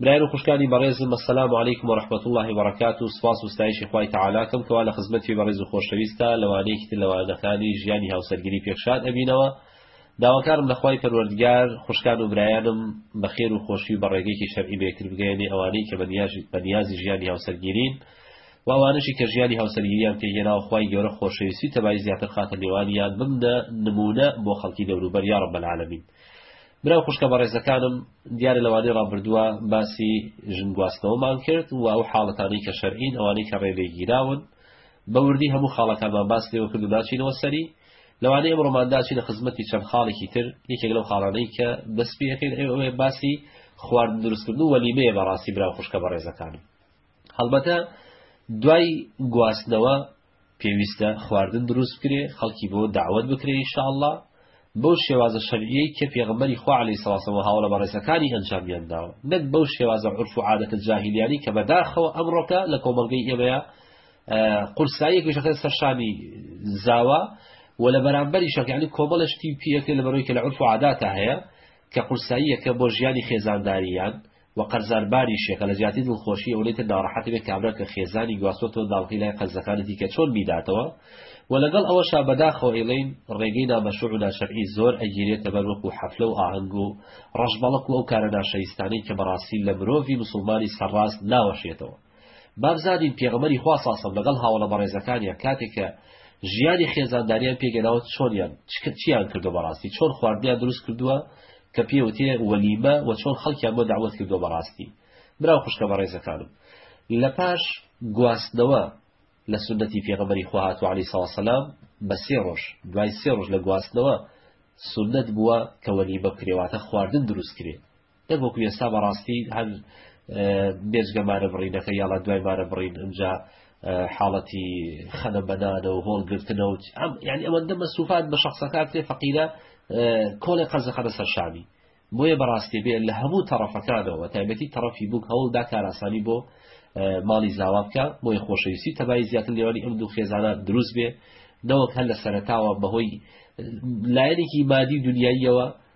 برایان و خوشکانی بەڕێزم السلام علیکم و رحمە اللە و بەڕەکاتوو سوپاس و ستایشی خوای تەعالاکەم کەوا لە خزمەت توی بەڕێز و خۆشەویستا لە وانەیەکی تر لە وانەکانی ژیانی هاوسەرگیری پێک شاد ئەبینەوە داواکارم لە خوای پەروەردگار خوشکان و برایانم بە خێر و خۆشی و بە ڕێگەیەکی شەرعی بێکر بگەیەنێ ئەوانەی کە بە نیازی ژیانی هاوسەرگیرین و ئەوانەشی کە ژیانی هاوسەرگیریان پێگەێنا و خوای گەورە خۆشەویستی تەبای زیاتر خاتە نێوانیان بمدە نمونە بۆ خەڵکی دەوروبەر یا رب العالمین برا و خوشکە بەڕێزەکانم دیارە لەوانەی ڕابردووە باسی ژن گواستنەوەمان کرد و ئەو حاڵەتانەی کە شەرعین ئەوانەی کە ڕێ لێگیراون بە وردی هەموو خاڵەکانمان باس لێوە کرد و ناچینەوە سەری لەوانەی ئەمڕۆمان داچینە خزمەتی چەند خاڵێکی تر یەکێک لەو خاڵانەی کە دەست پێەکەین ئەو ئەوێ باسی خواردن دروستکردن و وەلیمەیە بەڕاستی برا و خوشکە بەڕێزەکانم هەڵبەتە دوای گواستنەوە پێویستە خواردن دروست بکرێ خەڵکی بۆ دەعوەت بکرێ ان شاء اللە بەو شێوازە شەرعیەی کە پێغەمبەری خوا علیە سڵ سەوە هاوڵە بەڕێزەکانی ئەنجامیان داوە نەک بەو شێوازە عرف و عادەتە جاهیلیانی کە بەداخەوە ئەمڕۆکە لە کۆمەڵگەی ئێمەیە قورسایی گوشەکە سەرشانی زاوە و لە بەرامبەری شەکانی کۆمەڵشتی پیەکە لە بەرۆی کە لە عرف و عاداتە هەیە کە قورساییەکە بۆ ژیانی خێزانداریان و قەرزار باری شێخە لە جیاتی دڵخۆشی ئەونەی تر ناڕەحەت ئەبێ کابرا کە خێزانی گواستۆتەوە داڵغی لای قەرزەکانی دیکە چۆن بیداتەوە و لەگەڵ ئەوەشا بەداخەوە ئەیڵێین ڕێگەی نامەشروع و ناشەرعی زۆر ئەگیرێتە بەر وەکو حەفلە و ئاهەنگ و ڕەشبەڵەک و ئەو کارە ناشایستانەی کە بەڕاستی لە مرۆڤی مسوڵمانی سەرڕاست ناوەشێتەوە. با بزانین پێغەمبەری خوا صلی سەم لەگەڵ هاوەڵە بەڕێزەکانیان کاتێک کە ژیانی خێزانداریان پێگەناوە چۆنیان چکە چیان کردو بەڕاستی چۆن خواردنیان دروست کردووە کە پێوتێ وەلیمە و چۆن خەڵکیان بۆ داوت کردو بەڕاستی براو خوشکە بەڕێزەکانم لە پاش گواستنەوە لە سنەتی پێغەمبەری خوا هاتو علی ساسەلام بە سێ ڕۆژ دوای سێ ڕۆژ لە گواستنەوە سنت بووە کە وەلیمە کرێواتە خواردن دروست کرێت نەک وەکو ئێستا بەڕاستی هەر بێجگە مارە بڕینەکە یاڵا دوای مارە بڕین ئەمجا حاڵەتی خەنە بەنانە و هۆڵ گرتنە و ینی ئەوەندە مەسوفات بە شخصەکان تێ فەقیرە کۆلێ قەزەخەنە سەرشامی بۆیە بەڕاستی بێ لە هەموو تەڕەفەکانەوە تایبەتی تەڕەفی بووک هەوڵدا کاراسانی بۆ ماڵی زاوا بکە بۆی خۆشەویستی تەبای زیاتر لێوانی ئەم دوو خێزانە دروست بێ نەوەک هەر لە سەرتاوە بەهۆی لایەنێکی مادی دنیاییەوە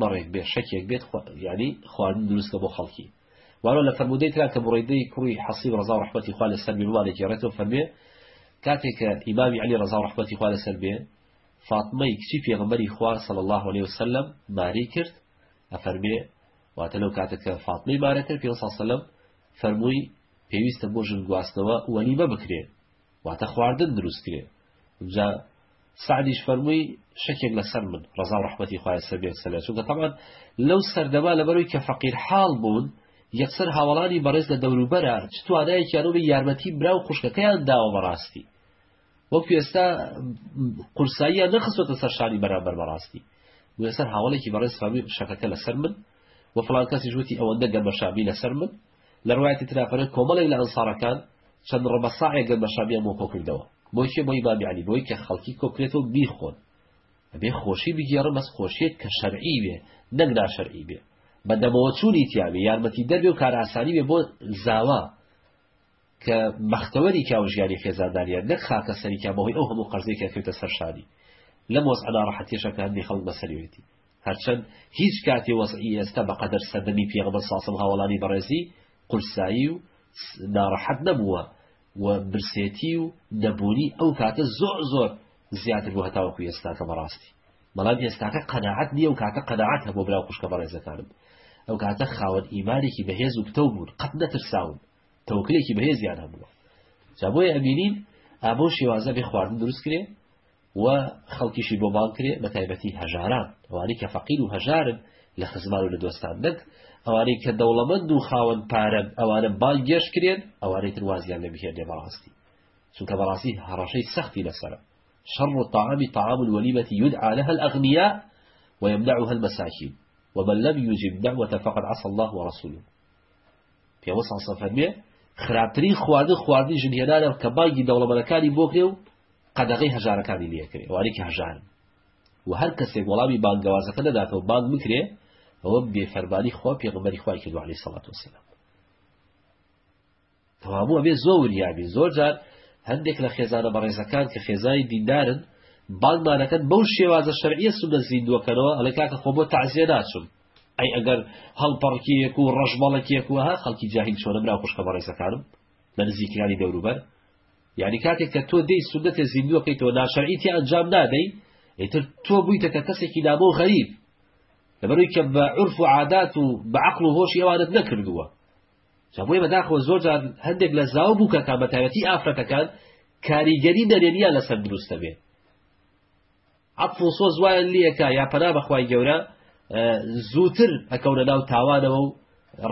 مەڕێک بێ شەکێک بێت خوا یانی خواردن دروست کە بۆ خەڵکی وارۆ لە فەرموودەی ترا کە بڕیدەی کوڕی حەسیب ڕزا و ڕەحمەتی خوا لە سەر بێمانێکی ڕێتەوە فەرمێ کاتێک کە ئیمامی علی ڕزا و ڕەحمەتی خوا لە سەر بێ فاطمەی کچی پێغمبەری خوا صلی الله عليه وسلم ماری کرد ئەفەرمێ واتە لەو کاتە کە فاطمەی مارە کرد پێ سەلم فەرمووی پێویستە بۆ ژن گواستنەوە وەلیمە بکرێت واتە خواردن دروست کرێ جا سعدیش فەرمووی شەکێک لەسەر من ڕزا و ڕحمەتی خخوای سەبێت سەر چونکە تەمان لەو سەردەما لە بەروی کە فەقیر حاڵ بوون یەکسەر هاوڵانی بەڕێز لە دەوروبەرە چ توانایەکیانەوە یارمەتی برا و خوشکەکەیان داوە بەڕاستی وەکو ئێستا قورساییە نەخستۆتە سەرشانی بەرامبەر بەڕاستی وێسەر هاوڵێکی بەڕێز فەرمی شەکەکە لەسەر من و فلان کەسی ژووتی ئەوەندە گەمەشامی لەسەر من لە ڕوایەتی ترا فەرمێ کۆمەڵێک لە ئەنسارەکان چەند ڕەبە ساعێک گەن بە شامیان بۆ کۆ کردەوە بۆ چێ بۆ ئیمامی عەلی بۆی کە خەڵکی کۆ بکرێت و بیخۆن ئەبێ خۆشی بگێڕن بەس خۆشیێک کە شەرعی بێ نەک ناشەرعی بێ بە دەمەوە چوونی تیاوی یارمەتی دەربێ و کارئاسانی بێ بۆ زاوا کە بەختەوەری کە و ژیانی خێزانداریان نەک خاکە سەری کە بەهۆی ئەو هەموو قەرزەی کە کەوتە سەر شانی لەم وەزعە ناڕەحەتیەشە کە هەندێ خەڵک بەسەریەتی هەرچەند هیچ کاتی وەزعی ئێستا بەقەدەر سەردەمی پێغەمبەر ساسم هاوەڵانی بەڕێزی قورسایی و ناڕەحەت نەبووە و برسێتی و نەبوونی ئەو کاتە زۆر زۆر زیاتر بۆ هەتاوەکو ئێستاکە بەڕاستی بەڵام ئێستاکە قەنەعەت نییە و کاتە قەنەعات هەبوو برا خوشکە بەڕێزەکانم ئەو کاتە خاوەن ئیمانێکی بەهێز و پتەو بوون قەت نەترساون تەوەکلێکی بەهێزیان هەبووە جا بۆیە ئەبینین ئابۆ شێوازە بێ خواردن دروست کرێ و خەڵکیشی بۆ باڵ کرێ بە تایبەتی هەژاران ئەوانەی کە فەقیر و هەژارن لە خزمان و لە دۆستان نەک ئەوانەی کە دەوڵەمەند و خاوەن پارەن ئەوانە بای گێش کرێن ئەوانەی تر وازیان لە بهێنێ بەڕاستی چونکە بەڕاستی هەڕەشەی سەختی لەسرە شەڕ و تاامی تاام وەلیبەتی یود عاە هەل ئەغنیا ويمنعها المساكين ومن لم يجب دعوة فقد عصى الله ورسوله پێوە ساڵ سە فەرمێ خراپترین خواردن خواردنی ژن هێنانە کە بانگی دەوڵەمەنەکانی بۆ کرێ و قەدەغی هەژارەکانی لەکرێ ئەوانێکی هەژارن و هەر کەسێک وەڵامی بانگەوازەکە نەداتەوە بانگ بکرێ ئەوە بێفەرمانی خوا پێغمبەری خوای کردو علی سەڵات وسلام کەوابوو ئەبێ زۆر وریا بین، زۆر جار هەندێک لە خێزانە بەڕێزەکان کە خێزانی دیندارن بانگمان ئەکەن بەو شێوازە شەرعیە سوننە زیندووەکەنەوە، ئەڵێ کاکە خۆ بۆ تەعزیە ناچم، ئەی ئەگەر هەڵپەڕکێیەک و ڕەشبەڵەکێک و ها خەڵکی جاهیل چۆنە برا و خوشکە بەڕێزەکانم لە نزیکانی دەوروبەر یعنی کاتێک کە تۆ دەی سونەتێ زیندووەکەیتەوە ناشەرعی تێ ئەنجام نادەی ئیتر تۆ بوویتە کە کەسێکی نامۆ غەریب لەبەروی کە بە عرف و عادات و بە عقل و هۆشی ئەوانت نەکردووە جا بۆیە بەداخەوە زۆر جار هەندێک لە زاو بووکەکان بە تایبەتی ئافرەتەکان کاریگەری نەرێنیان لەسەر دروست دەبێت عەطف و سۆز وایان لەکە یا پەنا بەخوای گەورە زووتر ئەکەونە ناو تاوانەوە و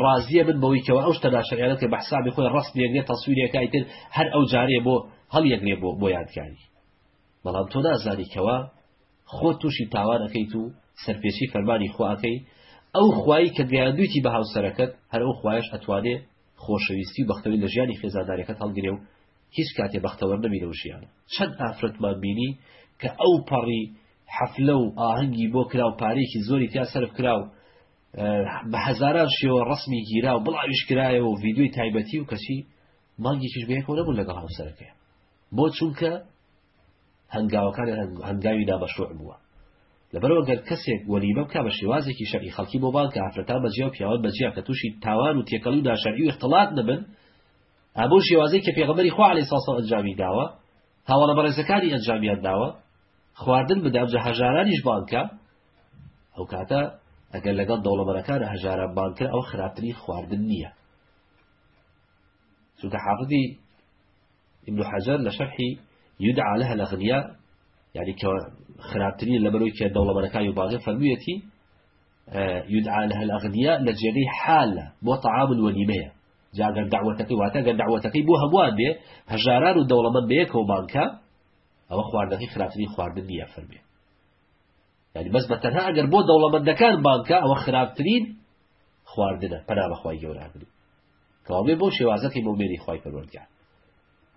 ڕازیە من بەوەی کەەوە ئەو شتە ناشریانە کە بەحسابی خۆی ڕستێنێ تەسویرەکەی تر هەر ئەو جارێ بۆ هەڵیەک لێ بۆ بۆ یادگاری بەڵام تۆ نازانی کەەوە خۆت توشی تاوان ئەکەیت و سەرپێچی فەرمانی خوا ئەکەی، ئەو خوایی کە گەیاندویتی بە هاوسەرەکەت هەر ئەو خوایەش ئەتوانێ خۆشەویستی و بەختەوەری لە ژیانی خێزاندارەکەت هەڵگرێ و هیچ کاتێ بەختەوەر نەبی لەو ژیانە، چەند ئافرەتمان بینی کە ئەو پەڕی حەفلە و ئاهەنگی بۆ کرا و پارەیەکی زۆری تیا سەرف کرا و بە هەزاران شێوە ڕەسمی گیرا و بڵاویش کرایەوە و ڤیدیۆی تایبەتی و کەچی مانگێکیش بەیەکەوە نەبوون لەگەڵ هاوسەرەکەیا بۆ چونکە هەنگاوەکانیان هەنگاوی نامەشروع بووە لەبەرەوە گەر کەسێک وەلیمە بکە بە شێوازێکی شەرعی خەڵکی بۆ بانکە ئافرەتان بەجیا و پیاوان بەجیا کە تووشی تاوان و تێکەڵی و ناشەرعی و اختلاط نەبن ئەبوو شێوازەی کە پێغەمبەری خوا علیه ساسە ئەنجامی داوە هاوڵە بەڕێزەکانی ئەنجامیان داوە خواردن بدەم جە هەژارانیش بانکە ئەو کاتە ئەگەر لەگەڵ دەوڵەمەرەکانە هەژاران بانکە ئەو خراپترین خواردن نییە چونکە حافظی ابن حجر لە شەرحی یدعا لها الاغنیاء یعنی کە خراپترین لە بەرەوەی کە دەوڵەمەنەکانی و بازێ فەرموویەتی یدعا لها الاغنیاء لە جێگەی حالە بۆ طعام الولیمەیە جاگەر دعوەتەکەی واتە گەر دعوەتەکەی بۆ هەمووان بێ هەژاران و دەوڵەمەند بەیەکەوە بانکە ئەوە خواردنەکەی خراپترین خواردن نییە فەرمێ یانی بەس بە تەنها ئەگەر بۆ دەوڵەمەندەکان بانکە ئەوە خراپترین خواردنە پەنا بەخوای گەورابن کەوابێ بۆ شێوازەکەی مۆمێری خی پەروەردگار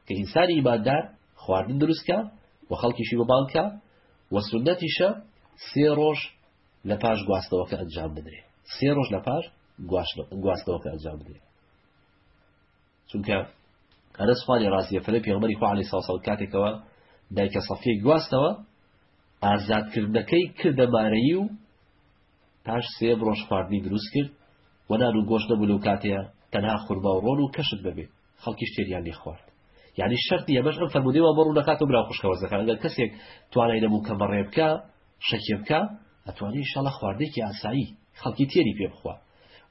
کە ئینسانی ئیماندار خواردن دروستکە و خەڵکیشی بە بانکە و سنەتیشە سێ ڕۆژ لە پاش گواستەوەکە ئەنجام بدرێ سێ ڕۆژ لە پاش گواستەوەکە ئەنجام بدرێ چونکە ئەنەس خوا لێ ڕازیبێ فەرمووی پێغەمبەری خوا عەلەیهی سڵاوسلام کاتێک کەوا دایکە سەفیەی گواستەوە ئازادکردنەکەی کردە مارەیی و پاش سێ ڕۆژ خواردنی دروست کرد و نان و گۆشت نەبوو لەو کاتەیە تەنها خورما و ڕۆن و کەشت بەبێ خەڵکیش تێریان لێ خوارد یعنی شەرتی ئەمەش ئەم فەرمودەی وا بەڕوو دەکات و برا خوشکەوەزەکان گەر کەسێک توانای نەبوو کە بەڕێ بکە شەکێ بکە ئەتوانی شەڵە خواردێکی ئاسایی خەڵکی تێری پێ بخوا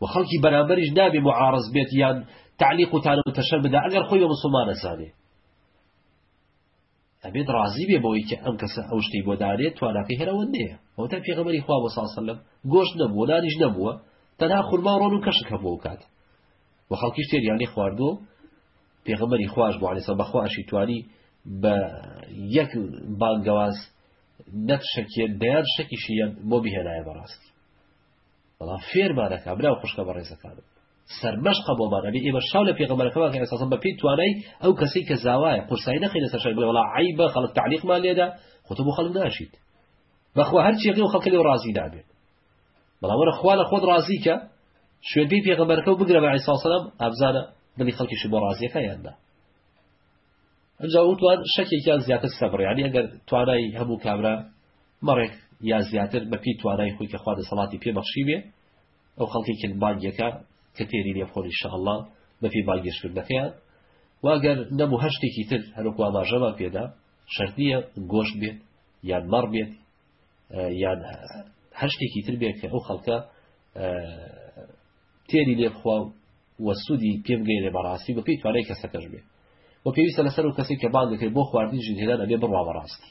و خەڵکی بەرامبەریش نابێ موعارەز بێت یان تعلیق و تانە و تەشەر بدا ئەگەر خۆی بە مسلمان ئەزانێ ئەبێت ڕازی بێ بەوەی کە ئەم کەسە ئەو شتەی بۆ دارێت تواناکەی هەرەوەندەیە ئەوتا پێغەمەری خوا بۆ ساسەلم گۆشت نەبووە نانیش نەبووە تەنها خورما ڕۆن و کەشک هەبوو و کات و خەڵکیش تێریانی خواردووە پێغەمەری خواش بۆ علیسە بەخواشی توانی بە یەک بانگەواز نەت شەکێن دەیان شەکیشیان بۆ بهێنایە بەڕاستی بەڵام فێرمان ئەکا برا و خوشکە بەڕێزەکانم سەرمەشقە بۆمان ئەبێ ئێمە شاو لە پێغەمبەرەکەمان کە ئێساسم بە پێی توانای ئەو کەسەی کە زاوایە قورسایی نەخینە سەر شەر بڵێ وەڵا عەیبە خەڵک تعلیقمان لێدا خۆ تۆ بۆ خەڵک ناشیت بەخوا هەر چیەکەی و خەڵکە لێ ڕازی نابێت بەڵام وەرە خوا لە خۆت ڕازیکە شوێن پێی پێغەمبەرەکە و بگرە بە عیساسەلام ئابزانە دڵی خەڵکیشی بۆ ڕازیەکە یاندا ئەجا وتوان شەکێکیان زیاتر سەبڕ یعنی ئەگەر توانای هەموو کابرا مەڕێک یا زیاتر بە پێی توانای خۆی کە خوا دەسەڵاتی پێ بەخشیبێ ئەو خەڵکی کرد بانگێکە کە تێری لێ بخۆن ئینشاءاللە بە پێی بانگێشتکردنەکەیان واگەر نەبوو هەر شتێکی تر هەروەکو ئاماژەمان پێدا شەرت نییە گۆشت بێت یان مەڕ بێت یان هەر شتێکی تر بێت کە ئەو خەڵکە تێری لێ بخوا و وە سوودی پێ بگەێنێ بەڕاستی بە پێی توانای کەسەکەش بێ و پێویستە لەسەر و کەسی کە بان دەکرێت بۆ خواردنی ژینهێنان ئەبێ بڕوا بەڕاستی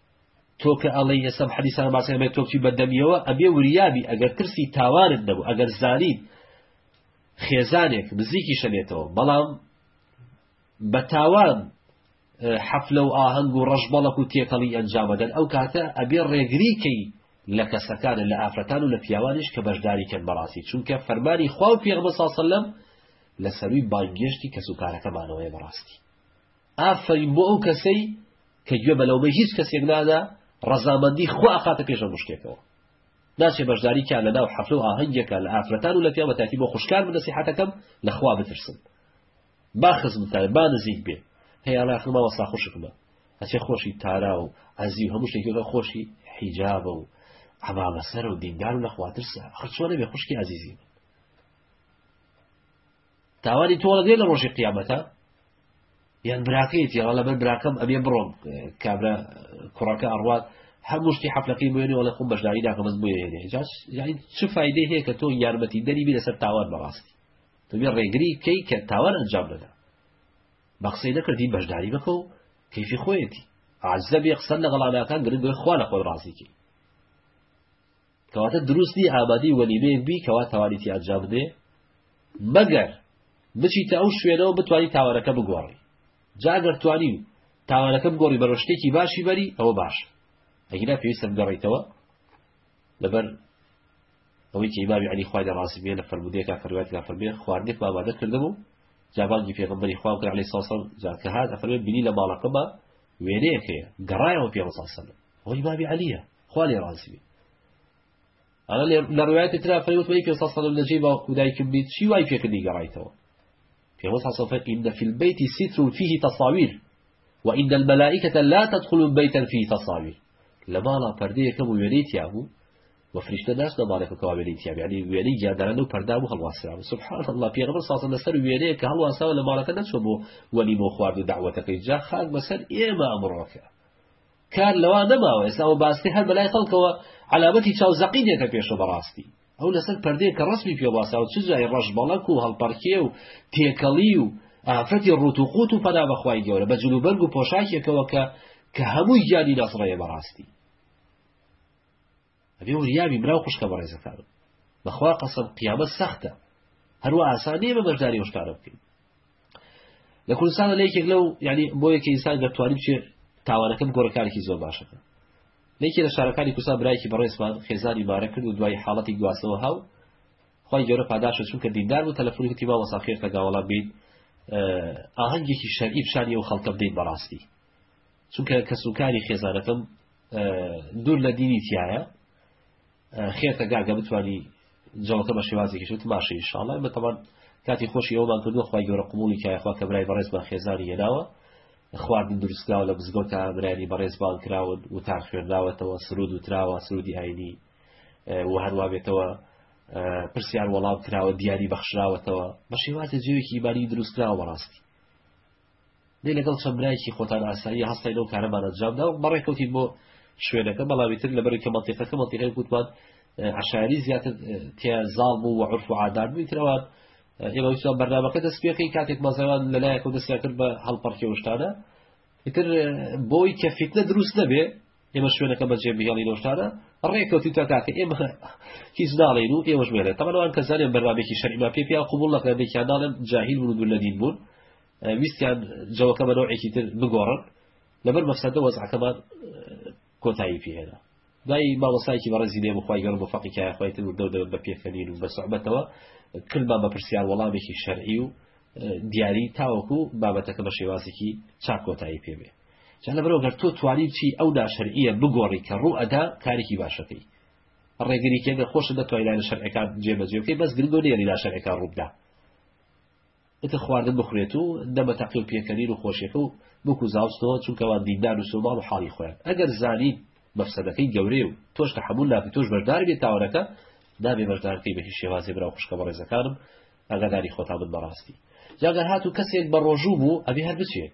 تۆ کە ئەڵێی ئێستا ئەم حەدیسانە باسی ئەبێت تۆ بچی بە دەمیەوە ئەبێ وریابی ئەگەر ترسی تاوانت نەبوو ئەگەر زانیت خێزانێک نزیکی شەبێتەوە بەڵام بە تاوان حەفلە و ئاهەنگ و ڕەشبەڵک و تێکەڵی ئەنجامەدەن ئەو کاتە ئەبێ ڕێگریکەی لە کەسەکانە لە ئافرەتان و لە پیاوانش کە بەشداری کەن بەڕاستی چونکە فەرمانی خوا و پێغمە ساسەلم لە سەروی بانگێشتی کەسوکارەکەمانەوەی بەڕاستی ئافەرین بۆ ئەو کەسەی کە گوێ بە لەومەی هیچ کەسێک نادا ڕەزامەندی خوا ئەخاتە پێش هەموو شتێکەوە ناچێ بەشداری کە لە ناو حەفلە و ئاهەنگێکە لە ئافرەتان و لە پیاوە تاکی بۆ خوشکار بە نەسیحەتەکەم لە خوا بترسن با خزمتان با نزیک بێ هەیە ئەڵێ ئاخر ماوە سا خوشکمە هەچێ خۆشی تارا و عەزی و هەموو شتێکەکە خۆشی حیجابە و عەمامە سەر و دیندار و لە خواترسە ئەخر چۆنە بێ خوشکی عەزیزی تاوانی تۆڵە دێ لە ڕۆژی قیامەتە یان براکەیەتی ڕە لەبەر براکەم ئەبێ بڕۆم کابرا کوڕەکە ئەڕوات هەموو شتی حەفلەکەی بێنێ وڵە خۆم بەشداری ناکە بەس بۆێ یعنی چ فیددە هەیە کە تۆ یارمەتی دەری بی لەسەر تاوان بەڕاستی تۆ بێ ڕێگری کەی کە تاوان ئەنجام دەدا بەقسەی نەکردی بەشداری بکە و کەفی خۆیەتی عزە بێ قسە لەگەڵاناکان گرنگ خوا لە خۆی ڕاستیکی کەواتە دروست نییە ئامادەی وەلیمەیەک بی کەوا تاوانێتی ئەنجام بدەی مەگەر بچیتە ئەو شوێنەوە بتانی تاوانەکە بگۆڕی جا ئەگەر توانی و تاوانەکە بگۆڕی بەرەو شتێکی باشی بەری ئەوە باش ئەگینا پێویستە بگەڕیتەوە لەبەر ئەوەی کە ئیمامی علی خوای لە ڕاستی بێ لە فەرمودەیەکە فەرموات لە فەرمێ خواردنێک مامادە کردبوو جابانگی پێغمبەری خوام کرد علی ساسە جاکە هات ئەفەرمێ بینی لە ماڵەکەمە وێنەیەک هەیە گەڕایەوە پێ ساسە ئەوەی بابی علیە خوا لێ ڕازی بێ ئەە لە ڕوایەتی ترا فەرموت وەی پێ سەلم لە جێی باوک و دایکم بیت چی وای پێکردی گەڕایتەوە پێوە سەفە ئین فی البیت سیتر فیه تصاویر وإن الملائكة لا تدخل بيتا فيه تصاویر لە ماڵا پردەیەکەم و وێنەی تیا بوو و فریشتە ناس نەمانێکە کەوا وێنەی تیا یعنی وێنەی گیانداران و پەردا و هەڵواسرا و سبحان الله پێغەمبەر ساسە لەسەر وێنەیە کە هەڵواساوە لە ماڵەکە نەچوە بۆ وەلی بۆ خوارد و داوەتەکەی جا خاک بەسەر ئێمە ئەمڕۆکە کار لەوە نەماوە ئێستا ئەوە باسکە هەر بەلای خەڵکەوە عەلامەتی چاو زەقی دێتە پێشەوە بەڕاستی ئەو لەسەر پەردەیە کە ڕەسمی پێ باساوە چ جای ڕەشبەڵەک و هەڵپەڕکێ و تێکەڵی و ئافرەتی ڕوت و قوت و پەنا بەخوای گەورە بە جلوبەرگ و پۆشاکێکەوە کە کە هەمووی گیانی نەسڕەیە بەڕاستی ئەبێ وریابی برا و خوشکە بەڕێزەکانم بەخوا قەسەم قیامەت سەختە هەروە ئاسان نیە بە بەشداری هۆشکارە بکەین لە کوردستانە لە یەکێک لەو یعنی بۆ یەکە ئینسان دەتوانانی بچێ تاوانەکەم گۆڕکارێکی زۆر باشەکە لەکی لە شارەکانی کوسا برایکی بەڕێزمان خێزانی مارە کرد و دوای حاڵەتی گواستەوە هاو خی گەورە پاداشە چونکە دیندار و تەلەفۆنی وتی با وەساخێر لەگاوەڵا بین ئاهەنگێکی شەرعی پیشانی و خەڵکە بدەین بەڕاستی چونکە کەسوکاری خێزانەکەم دوور لە دینی تایە خێتە گاگە بتانی جەڵەکە بە شێوازێکی شت باشە ئیشاڵای بەتەمان کاتی خۆشی ئەومان کردووە خخوای گەورە قوبولی کایخوا کە برای بەڕێزمان خێزانی هێناوە خواردن دروستکراوە لە بزگۆ تا برانی بەڕێزبان کراون و تا خوێنراوەتەوە سرود و تراوە سرودی ئاینی و هەروە بێتەوە پرسیار وەڵام کراوە دیاری بەخشراوەتەوە بە شێوازە جوێکی باری دروستکراوە بەڕاستی دەی لەگەڵ چەند برایەکی خۆتان ئاساییە هەستای لەو کارەمان ئەنجام دا و بەڕێکەوتین بۆ شوێنەکە، بەڵام ئیتر لەبەر ئەوکە مەنتیقەکە مەنتیقەی وەک وتمان عەشایەری زیاتر تیا زاڵ بوو و عورف و عادات بوو، ئیتر ئەوان ئێمە ویستمان بەرنامەکە دەست پێ کەین، کاتێکمان زانی ئەوان لەلایەکەوە دەستیان کرد بە هەڵپەڕکێ و شتانە، ئیتر بۆ ئەوەی کە فیتنە دروست نەبێ، ئێمە شوێنەکە بەجێ بهێڵین و شتانە، ڕێک کەوتین تا کاکە ئێمە هیچ ناڵێین و ئێوەش مەیڵێن، تەبەن ئەوان کە زانیان بەرنامەیەکی شەرعیمان پێ پیاو قبوڵ نەکرا نەکیان ناڵێن جاهیل بوون و دوور لە دین بوون، ویستیان جەوەکە بە نەوعێکی تر بگۆڕن، لەبەر مەفسەدە وەزعەکەمان کۆتایی پێهێنا. دای مامۆستایەکی بەڕێزی لێ بخوای گەڕ بۆ فەقی کایە خوای تر وردە و دەبێت بە پێکەنین و بە سوعبەتەوە کردمان بە پرسیار وەڵامێکی شەرعی و دیاری تاوەکو بابەتەکە بە شێوازێکی چاک کۆتایی پێ بێ جا لەبەرئەوە گەر تۆ توانی چی ئەو ناشەرعیە بگۆڕی کە ڕوو ئەدا کارێکی باشەکەی ڕێگری کێ گەر خۆشت نەتوای لایەنە شەرعەکان جێبەجێ بکەی بەس گرنگۆ نێری ناشەرعەکان ڕووبدا ئتە خواردن بخورێت و دەمە تەقی و پێکەنین و خۆشیەکە و بکو زاوستەوە چونکەوا دیندار و سۆماڵ و حاڵی خۆیان ئەگەر زانیت مەفسەدەکەی گەورەیە و تۆش تەحمل ناکە تۆش بەشدار بێت تاوەەکە نابێ بەشدارکەی بە هیچ شێوازی برا خوشکە بە ڕێزەکانم ئەگەداری خۆتا من بەڕاستی جاگەر هات و کەسێک بە ڕۆژوو بوو ئەبێ هەر بچێت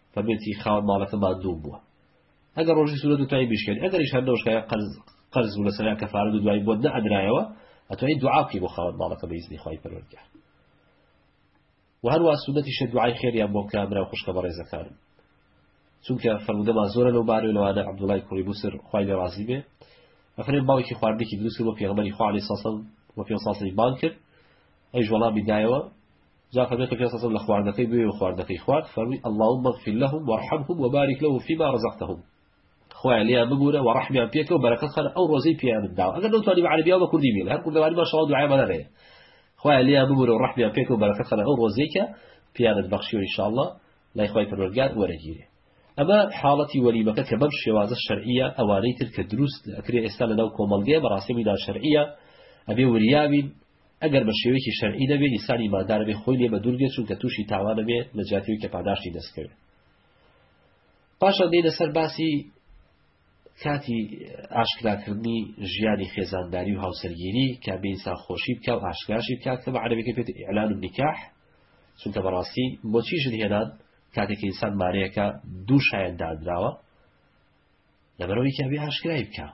فەرموویەتی، خاوەن ماڵەکە ماندوو بووە، ئەگەر ڕۆژی سوورە دوتوانی بیشکێنی، ئەگەریش هەر نەوشکا یا قەرز قەرز بوو لەسەریا کەفارە دوودوایی بۆت نەئەدرایەوە، ئەتوانی دوعا بکەی بۆ خاوەن ماڵەکە بە ئیزنی خوای پەروەردگار. و هەروا سوننەتیشە دوعای خێریان بۆ بکە برا و خوشکە بەڕێزەکانم. چونکە فەرموودەمان زۆرە لەو بارەوە لەوانە عەبدوڵای کوڕی بوسر خوای لێ ڕازی بێ ئەفرێن باوکی خواردنێکی دروست کرد بۆ پێغەمبەری خوا عەلەیهی سەڵام و پێ ساڵی بان کرد ئەویش وەڵامی دایەوە جا فەرمی خوێ پیغەمبەر صلی اللە علیە و سلم لە خواردنەکەی بوێ و خواردنەکەی خوارد فەرموی اللهم اغفر لهم وارحمهم وبارک لهم فیما رزقتهم خوایە لێیان ببورە و رحمیان پێکە و بەرەکەت خەرە ئەو رۆزەی پێیانت داوە ئەگەر نەتوانی بە عەرەبیەوە بە کوردی بێ هەر کوردەواری ما شاء الله دوعای مەدەنێ خوایە لێیان ببورە و رحمیان پێکە و بەرەکەت خەرە ئەو رۆزەی کە پیانت بەخشی و ان شاء الله لای خوای پەروەردگار وەرەگیرێ ئەمە حاڵەتی وەریمەکە کە بەم شێوازە شەرعیە ئەوانەی تر کە دروست ئەکرێ ئێستا لەناو کۆمەڵگەیە بەڕاستی میدان شەرعیە ئەبێ وریابین ئەگەر بە شێوەیەکی شەرعی نەبێ ئیسان ئیماندار ئەبێ خۆی لێ بەدوور بێ چونکە تووشی تاوان ئەبێ لەجیاتی ئەوی کە پاداشتی دەست کەوێ پاشان دێنە سەر باسی کاتی ئاشکراکردنی ژیانی خێزانداری و هاوسەرگیری کە بینسان خۆشی بکە و ئاشکراشی بکە کە بە عەرەبەکە پێێت ئیلان و نیکاح چونکە بەڕاستی بۆچی ژن هێنان کاتێک ئینسان مارەیەەکە دوو شایەن دادراوە لەبەرەوەی کە بێ ئاشکرای بکە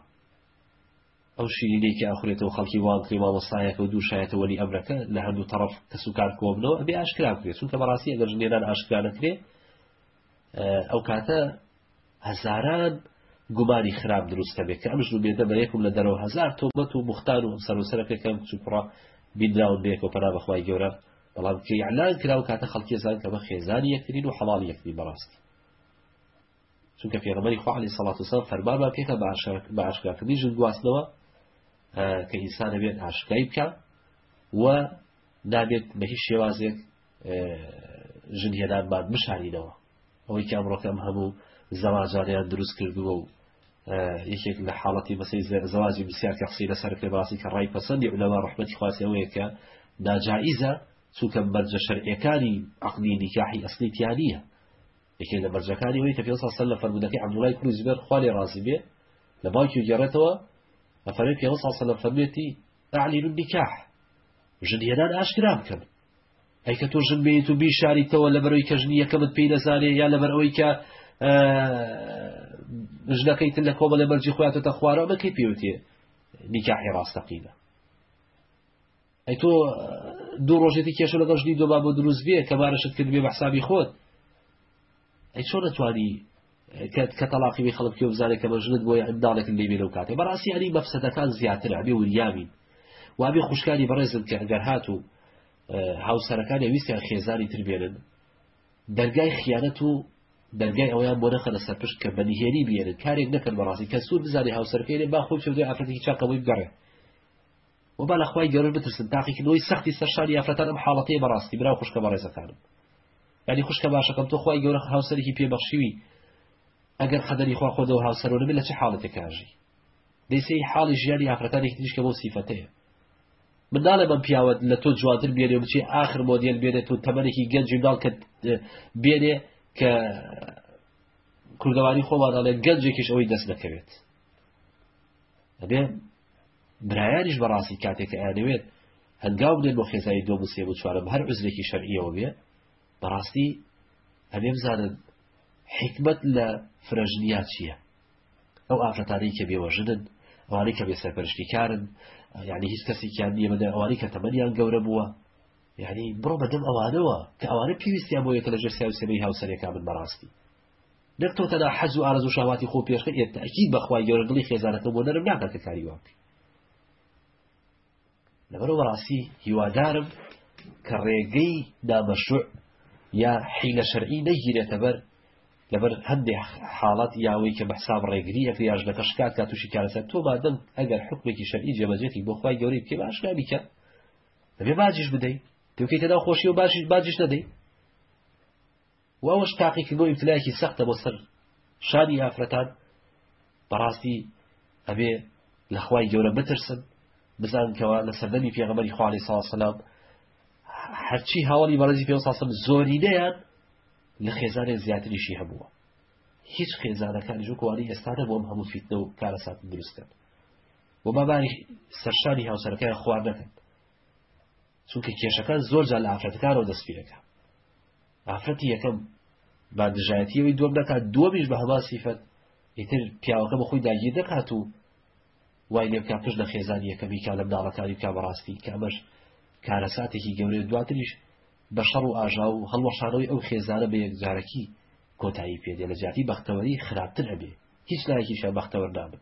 ئەو شیرینەی کە ئەخورێتەوە خەڵکی وا بکرێ مامۆستایەکە و دوو شایەتە وەلی ئەمرەکە لە هەردوو تەڕەف کەسوکار کۆبنەوە ئەبێ ئاشکرا بکرێت چونکە بەڕاستی ئەگەر ژنێران ئاشکرا نەکرێ ئەو کاتە هەزاران گومانی خراپ دروستە بێت کە ئەم ژن بێتە بە یەکم لە دەرەوە هزار تۆمەت و مختار و ئەمسەر و سەرەکە کەم کچ و کوڕە بینراون بێک و پەنا بەخوای گەورە بەڵام کە یعلان کراو کاتە خەڵکیێزان کە بە خێزانی یەکترین و حەڵال یەکتری بەڕاستی چونکە پێغەمەری خوا علی سەڵات وسلام فەرمانمان پێکە بە ئاشکراکردنی ژن گواستنەوە کە ئینسانە بێت ئاشکای بکە و نابێت بە هیچ شێوازێک ژن هێنانمان بشارینەوە ئەوەی کە ئەمڕۆکەم هەموو زەواجانیان دروست کردووە و یەکێک لە حاڵەتی بەسەی زەوازی بسیار کە قسەی لەسەر پێ باسی کە ڕای پەسەندی لەوە ڕحمەتی خواسی ئەوەیە کە ناجائیزە چونکە مەرجە شەرعەکانی عقلی نیکاحی ئەسلی تیانە یەکێ لە مەرجەکانی ئەوەی کە پێغەمبەر صلی الله علیه و سلم لە فەرموودەکەی عەبدوڵای کوڕی زوبێر خوا لێ ڕازی بێ لە باوکی گێڕێتەوە ئەفەرمێ پێغەمبەر صلی الله علیه و سلم فەرمێتی اعلن النکاح ژن هێنان ئاشکرا بکەن ئەی کە تۆ ژن بێت و بیشاریتەوە لە بەرەوەی کە ژنی یەکەمت پێی نەزانێ یا لەبەر ئەوەی کە ژنەکەی تر لە کۆمە لە مەرجی خۆیاتەتە خوارەوە بەکەی پێوتێ نیکاحی ڕاستەقینە ئەی تۆ دوو ڕۆژێتی کێشە لەگەڵ ژنی دۆبا بۆ دروست بێ کە بارەشت کرد بێ بەحسابی خۆت ئەی چۆن نەتوانی کە تەلاقی بێ خەڵک پێ بزانێت کە بەژنت بۆی ئەنداڵێکن لێ بێ لەو کاتێ بەڕاستی ئەلی بەفسەدەکان زیاتر ئەبێ وریابین وابێ خوشکانی بەڕێزن کە ئەگەر هات و هاوسەرەکان ویستیان خێزانی تر بێنن دەرگای خیانەت و دەرگای ئەویان بۆ نەخەنە سەرپشت کە بەنیهێنی بێنن کارێک نەکەن بەڕاستی کە سوور بزانێ هاوسەرکەێ با خۆی چێ ئافرەتی چاکەوەی بگەڕێ وەبا لە خوای گەورەش بترسن تاقیکردنەوەی سەختی سەر شانی ئافرەتان ئەم حاڵەتەیە بەڕاستی برا و خوشکە بەڕێزەکانم یعنی خوشکە باشەکەم تۆ خوای گەورە هاوسەرێکی پێبەخشیوی ئەگەر قەدەری خوا خۆ دەو هاوسەرۆ نەبێت لە چ حاڵەتێکاژی دەیسەی حاڵی ژیانی ئافرەتانێک تریشکە بۆ سیفەتەیە من ناڵێ بەم پیاوە لە تۆ جواتر بێنێ بچێ ئاخر مۆدیل بێنێت و تەمەێکی گەنج و ناڵکە بێنێ کە کوردەواری خۆمانڵێ گەنجێکیش ئەوەی دەست دەکەوێت ئەبێ برایانیش بەڕاستی کاتێک ئەیانەوێت هەنگاو بدەن بۆ خێزانی دۆم و سێم و چوارم هەر عزرێکی شەرعیەوە بێ بەڕاستی ئەبێ بزانن حکمت لە فرەژنیا چییە ئەو ئافرەتانەی کە بێوەژنن ئەوانەی کە بێ سەرپەرشتی کارن یعنی هیچ کەسێکیان نیە بەدە ئەوانی کە تەمەنیان گەورە بووە یعنی بڕۆ بەدەم ئەوانەوە کە ئەوانە پێویستیان بۆ یەکە لە ژێر سیاوسێنەی هاوسەرێکا من بەڕاستی نەک تۆ تەنها حەز و ئارەزوو شەهواتی خۆ پێشکە ئێ تەئکید بەخوای گەورە دڵی خێزانەکە بۆ نەرم ناکات کە کاری واکە لەبەرەوە بەڕاستی هیوادارم کە ڕێگەی نامەشوع یا حیلە شەرعی نەگیرێتە بەر لەبەر هەندێک حاڵات یاوەی کە بەحساب ڕێگری ئەکری یاژنەکە شکات کا تووشی کارەسە تۆ بادەم ئەگەر حکمێکی شەرعی جێبەجێتی بۆ خخوای گەورەی بکە باش نابیکە دەبێ باجیش بدەیت تۆکەیتە ناو خۆشی و باشیش باجیش نەدەیت و ئەوەش تاقیکردنەوە ئیبتلایەکی سەختە بۆ سەر شانی ئافرەتان بەڕاستی ئەبێ لە خوای گەورە بترسن بزان کەوا لە سەردەمی پێغەمەری خوالی ساسەلام هەرچی هاوڵی بەڕێزی پێ ساسم زۆرینەیان لە خێزانێ زیاتریشی هەبووە هیچ خێزانەکان ژوکوانی ئێستاە بۆم هەموو فیتنە و کارەسات دروستکەن و باباری سەرشانی هاوسەرەکەیان خوار نەکەن چونکە کێشەکان زۆر جا لە ئافرەتەکانەوە دەستپیرەکە ئافرەتی یەکەم با دژایەتی ئەوی دووەم نەکات دووەمیش بە هەمان سیفەت ئیتر پیاوەکە بە خۆی داگیر دەکات و وای لێ بکە پشت لە خێزانی یەکەمی کا لە مناڵەکانی کا بەڕاستی کە ئەمەش کارەساتێکی گەورەی دواتریش بە شەڕ و ئاژا و هەڵوەشانەوەی ئەو خێزانە بە یەکجارەکی کۆتایی پێدێ لە جیاتی بەختەوەری خراپتر ئەبێ هیچ لایەکیشە بەختەوەر نابن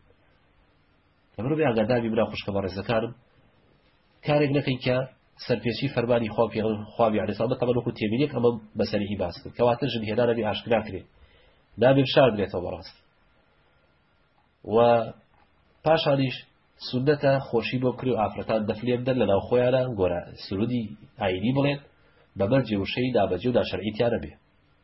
دەبرۆ بێ ئاگادار بی برا خوشکە بەڕێزەکانم کارێک نەکەین کە سەرپێچی فەرمانی خوا پێغەمبەر خوا علیه السلام بە تەمەن وەکو تێبینێک ئەمە بەسەریهی باس کرد کەواتە ژن هێنا نەبی ئاشکرا کرێ نابێ بشار بێتەوە بەڕاست و پاشانیش سنەتە خۆشی بۆ کری و ئافرەتان دەفلێن دەر لە ناو خۆیانە گۆرە سرودی ئاینی بڵێن بەمەرجێ وشەی نابەجێ و ناشەرعیتیانە بێ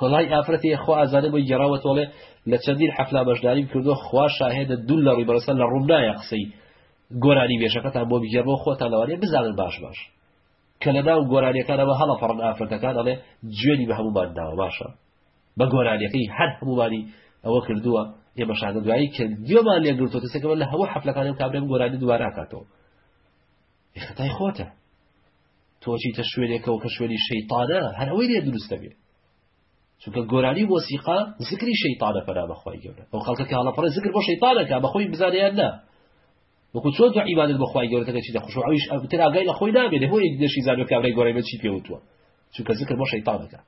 وەڵای ئافرەتێ خوا ئازانێ بۆی گێڕاوەتۆڵێ لە چەندین حەفلا بەشداریم کردووە خوا شاهێدە دوول لە ڕیبەرسە لە ڕووم نایە قسەی گۆرانی بێژەکەتان بۆ بگێڕمەوە خۆتان لەوانەیە بزانن باش باش کە لە ناو گۆرانیەکانەوە هەڵەپەڕن ئافرەتەکان ئەڵێ جوێنی بە هەمومان داوە باشە بە گۆرانیەکەی هەر هەمومانی ئەوە کردووە ئێمە شانە دوایی کە گوێمان لێگرتۆ تەسەکەەوە لە هەموو حەفلەکانی کابرێن گۆرانی دووارە کاتەوە ئەی خەتای خۆتە تۆ چیتە شوێنێکەوە کە شوێنی شەیتانە هەر ئەوەی لێ دروست دەبێت چونکە گۆرانی مۆسیقا زکری شەیتانە پەنا بەخوای گەورە ئەو خەڵکە کە هەڵەپڕێ زکر بۆ شەیتانەکە بەخۆی بزانیان نا وەکو چۆن تۆ عیبادت بەخوای گەورەتەکە چی دەخوش ئەویش ئەتر ئاگای لە خۆی نابێت هۆی دەشی زانۆ کابرای گۆرای من چی پێوتوە چونکە زکر بۆ شەیتانەکە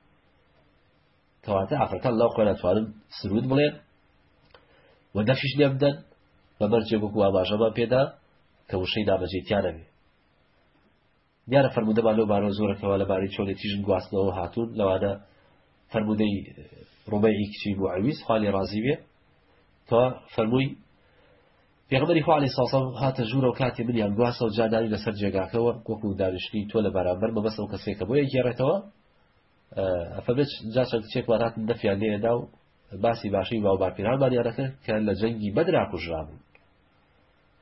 کەواتە ئافرەتان لەو قۆنە توانن سرود بڵێن و دەفیش لێ بدەن بە مەرجێک وەکو ئاماژەمان پێدا کە وشەی نابەجێ تیانەبێ دیارە فەرمودەمان لەو بارەوە زۆرەکەەوە لە بارەی چۆنێ تیژن گواستنەوە هاتوون لەوانە فەرمودەی ڕوبەی کچی بوعویست خالی ڕازی بێ کە فەرمووی پێغمەری خوالی ساسە هاتە ژوورە و کاتی منیان گواسە و جادانی لەسەر جێگاکەوە وەکو دانیشتنی تۆ لە بەرامبەر بەبەسەوە کەسێکە بۆ یەگێڕێتەوە ئەفەبچ جا چەند کچێکمان هاتن دەفیان لێدا و باسی باشەی باو باپیرانمان یانەکە کە لە جەنگی بەدرا کوژرابوون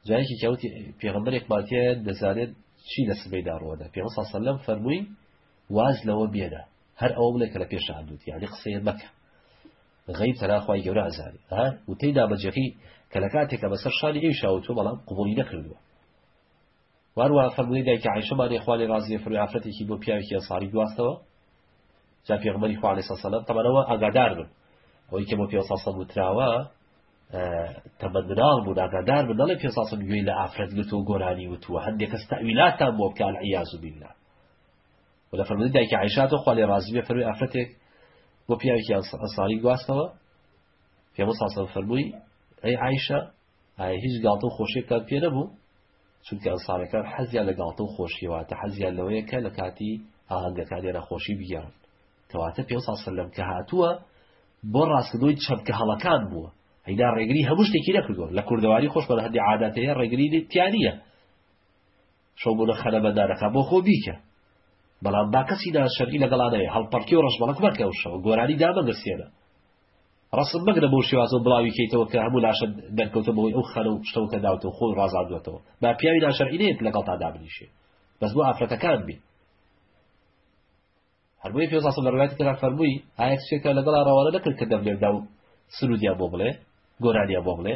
جایکی کەوتی پێغمبرێک ماتیە دەزانێت چی لە سبەیدا ڕۆدە پێ سەلم فەرمووی واز لەوە بێنە هەر ئەو بڵێ کە لە پێش عادوت یانی قسەیە مەکە غیب تەناخوای گەورە ئازاری ها وتەی دابەجەکەی کە لە کاتێکە بەسەر شانی ئێوشاوتۆ بەڵام قوبڵی نەکردووە وە هەروەها فەرموودەی دایکی عائیشەمانێ خوا لێی ڕازی بێ فەرمووی ئافرەتێکی بۆ پیاوێکی ئەنساری گواستەوە جا پێغمبەری خوا علیه السلام طبعا ئەوە ئاگادار بن ئەوەی کە بۆ پێ ساسە وتراوە تەمەەن مناڵ بوو ئاگادار بن دەڵێ پێ ساسم گوێی لە ئافرەت گرت و گۆرانی وتووە هەندێک کەس تاویلاتان بۆ بکە لە عیاز و بیللا و لە فەرمودی دایکی عیشاتەوە خوا لێ ڕازی بێ فەرمی ئافرەتێک بۆ پیاوێکی ئەنساری گواستەوە پێ ساسە فەرمووی ئەی عیشە ئایا هیچ گاڵتە و خۆشیەکتان پێ نەبوو؟ چونکە ئەنسارەکان حەزیان لە گاڵتە و خۆشیە واتە حەزیان لەوەیە کە لە کاتی ئاهەنگەکانیانە خۆشی بگێڕن کەواتە پێ سا سەلەم کە هاتووە بۆ ڕاستکردنەوەی چەمکە هەڵەکان بووە هەینا ڕێگری هەموو شتێکی نەکردووە لە کوردەواری خۆشمان هەندی عادات هەیە ڕێگری تیانە شەو بۆ لە خەلەمەدانەکە بۆ خۆ بیکە بەڵام با کەسی ناشەری لەگەڵانەیە هەڵپەڕکی و ڕژبەڵک مەکە و شەوە گۆرانی دامەگەسێنە ڕەسم مەگرە بەو شێوازەو بڵاوی کەیتەوە کە هەموو لاشەت دەرکەوتە بەهۆی ئەو خانە و شتەوە کە داوتەو خۆی ڕازاندوەتەوە با پیاوی ناشەرعی نەیەت لەگەڵتا دابنیشێ بەس بۆ ئافرەتەکان بێ هەربۆی پێ ساسە لە ڕوایەتی ترا فەرمووی ئایا کچێکە لەگەڵا ڕەوانە نەکرد کە دەبلێدا و سرودیان بۆ بڵێ گۆرانیان بۆ بڵێ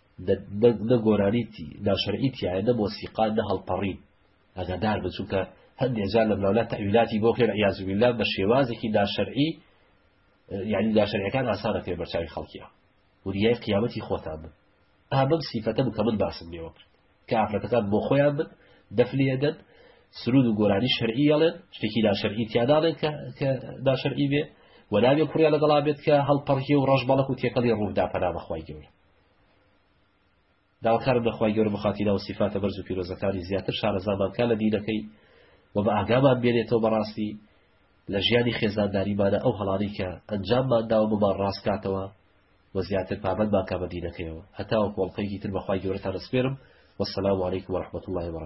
نە گۆرانیتی ناشەرعی تایە نە مۆسیقا نە هەڵپەڕین ئەگەدار بن چونکە هەندێک جار لە ملاولا تەویلاتی بۆ خێر عیازبیلا بە شێوازێکی ناشەرعی یعنی ناشەرعەکان ئاسانە پێ بەرچوی خەڵکیە وریای قیامەتی خۆتان بن ئابم سیفەتە بکە من باسم لێوە کرد کە ئافرەتەکان بۆ خۆیان بن دەفلێدەن سرود و گۆرانی شەرعی یاڵێن شتێکی ناشەرعی تیاداڵێن کە ناشەرعی بێ وەناوێ کوڕیا لەگەڵا بێت کە هەڵپەڕی و ڕژ بەڵک و تێکەڵی ڕوودا پەنا بەخوای گەورە داواکارم لە خوای گەورە بەخاتری ناو و سیفاتە بەرز و پیرۆزەکانی زیاتر شارەزامان کا لە دینەکەی و بە ئاگامان بێنێتەوە بەڕاستی لە ژیانی خێزانداریمانە ئەو هەڵانەی کە ئەنجاممان داوە بمان ڕاست کاتەوە و زیاتر پابەندمان کا بە دینەکەیەوە هەتاوە کۆڵقەیەکی تر بەخوای گەورەتان دەسپێرم والسلام عليكم ورحمة الله وبركاته